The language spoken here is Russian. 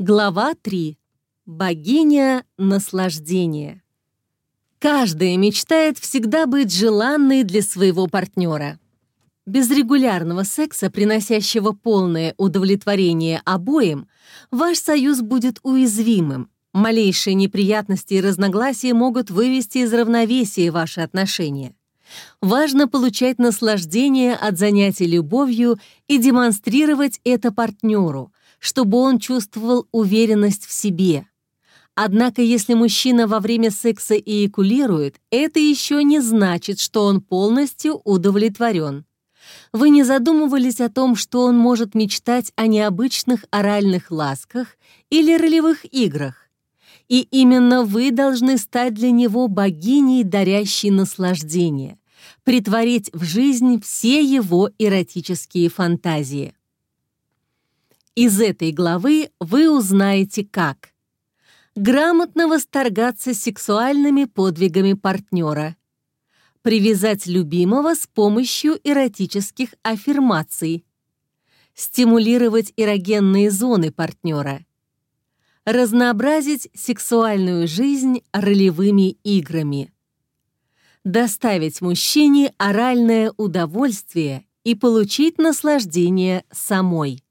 Глава 3. Богиня наслаждения. Каждая мечтает всегда быть желанной для своего партнера. Без регулярного секса, приносящего полное удовлетворение обоим, ваш союз будет уязвимым. Малейшие неприятности и разногласия могут вывести из равновесия ваши отношения. Важно получать наслаждение от занятий любовью и демонстрировать это партнеру, чтобы он чувствовал уверенность в себе. Однако, если мужчина во время секса эякулирует, это еще не значит, что он полностью удовлетворен. Вы не задумывались о том, что он может мечтать о необычных оральных ласках или ролевых играх. И именно вы должны стать для него богиней, дарящей наслаждение, притворить в жизнь все его эротические фантазии. Из этой главы вы узнаете, как грамотно восторгаться сексуальными подвигами партнера, привязать любимого с помощью эротических аффирмаций, стимулировать эрогенные зоны партнера, разнообразить сексуальную жизнь ролевыми играми, доставить мужчине оральное удовольствие и получить наслаждение самой.